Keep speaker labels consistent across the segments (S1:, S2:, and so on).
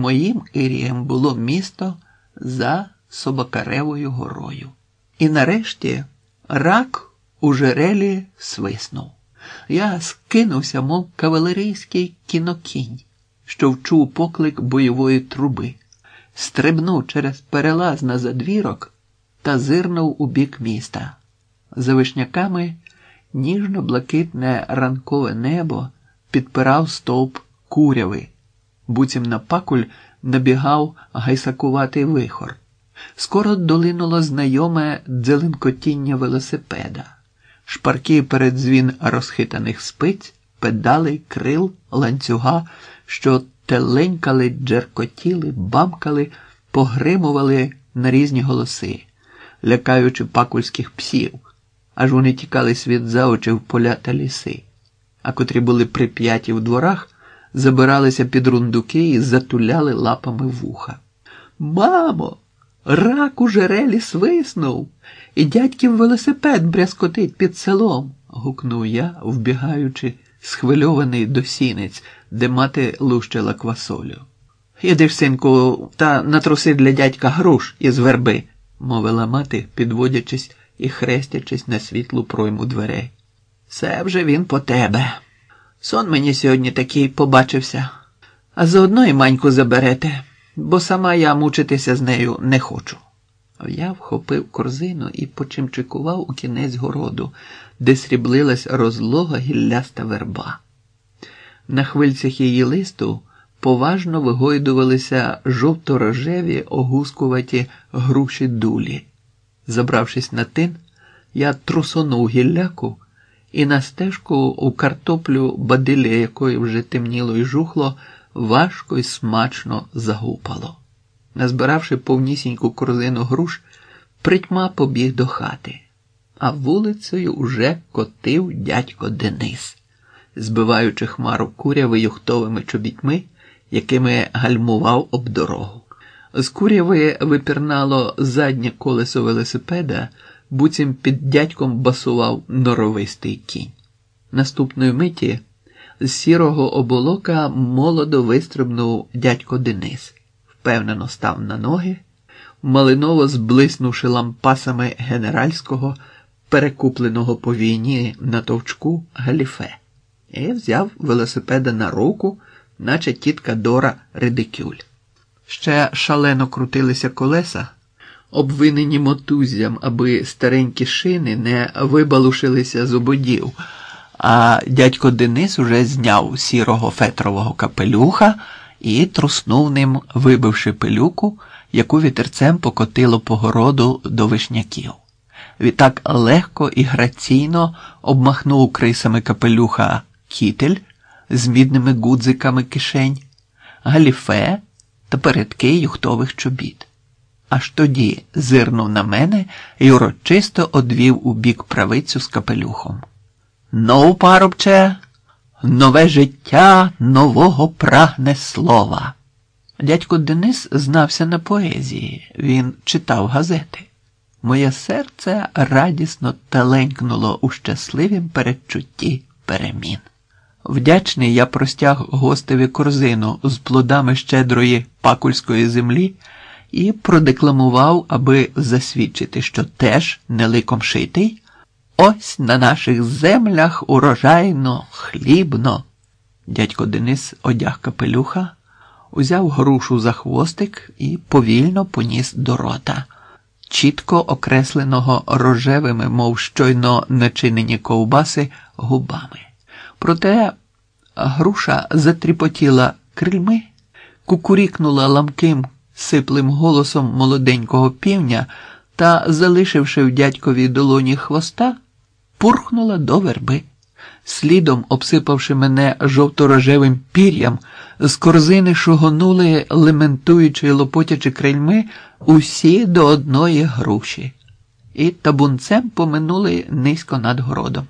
S1: Моїм Ірієм було місто за Собакаревою горою. І нарешті рак у жерелі свиснув. Я скинувся, мов кавалерійський кінокінь, що вчув поклик бойової труби, стрибнув через перелаз на задвірок та зирнув у бік міста. За вишняками ніжно-блакитне ранкове небо підпирав стовп куряви, буцім на пакуль набігав гайсакуватий вихор. Скоро долинуло знайоме дзеленкотіння велосипеда, шпаркий передзвін розхитаних спиць, педалей, крил, ланцюга, що теленькали, джеркотіли, бамкали, погримували на різні голоси, лякаючи пакульських псів, аж вони тікали світ за очі в поля та ліси, а котрі були прип'яті в дворах, забиралися під рундуки і затуляли лапами вуха. Мамо! Рак у жерелі свиснув, і дядьків велосипед брязкотить під селом, гукнув я, вбігаючи, схвильований до сінець, де мати лущила квасолю. Ідиш, синку, та натруси для дядька груш із верби, мовила мати, підводячись і хрестячись на світлу пройму дверей. Це вже він по тебе. Сон мені сьогодні такий побачився, а заодно і маньку заберете бо сама я мучитися з нею не хочу. Я вхопив корзину і почимчикував у кінець городу, де сріблилась розлога гілляста верба. На хвильцях її листу поважно вигойдувалися жовто-рожеві огускуваті груші дулі. Забравшись на тин, я трусонув гілляку і на стежку у картоплю, бадилля якої вже темніло й жухло, важко й смачно загупало. Назбиравши повнісіньку корзину груш, притьма побіг до хати, а вулицею уже котив дядько Денис, збиваючи хмару куряви юхтовими чобітьми, якими гальмував об дорогу. З куряви випірнало заднє колесо велосипеда, буцім під дядьком басував норовистий кінь. Наступної миті з сірого оболока молодо вистрибнув дядько Денис, впевнено став на ноги, малиново зблиснувши лампасами генеральського, перекупленого по війні на товчку галіфе, і взяв велосипеда на руку, наче тітка Дора Редикюль. Ще шалено крутилися колеса, обвинені мотузям, аби старенькі шини не вибалушилися з ободів а дядько Денис уже зняв сірого фетрового капелюха і труснув ним, вибивши пилюку, яку вітерцем покотило по городу до вишняків. Відтак легко і граційно обмахнув крисами капелюха кітель з мідними гудзиками кишень, галіфе та передки юхтових чобіт. Аж тоді зирнув на мене і урочисто одвів у бік правицю з капелюхом. Ну, парубче, нове життя нового прагне слова. Дядько Денис знався на поезії, він читав газети. Моє серце радісно таленькнуло у щасливім передчутті перемін. Вдячний я простяг гостеві корзину з плодами щедрої пакульської землі і продекламував, аби засвідчити, що теж не ликом шитий. Ось на наших землях урожайно, хлібно. Дядько Денис одяг капелюха, узяв грушу за хвостик і повільно поніс до рота, чітко окресленого рожевими, мов щойно начинені ковбаси, губами. Проте груша затріпотіла крильми, кукурікнула ламким, сиплим голосом молоденького півня та, залишивши в дядьковій долоні хвоста, пурхнула до верби, слідом обсипавши мене жовто-рожевим пір'ям, з корзини шугонули, лементуючи лопотячи крильми, усі до одної груші, і табунцем поминули низько над городом.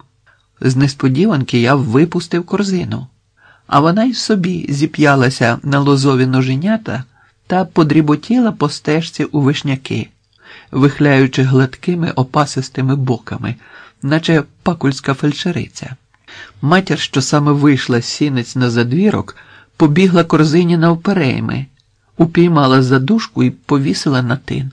S1: З несподіванки я випустив корзину, а вона й собі зіп'ялася на лозові ноженята та подріботіла по стежці у вишняки, вихляючи гладкими опасистими боками наче пакульська фельдшериця. Матір, що саме вийшла з сінець на задвірок, побігла корзині навперейми, упіймала задушку і повісила на тин.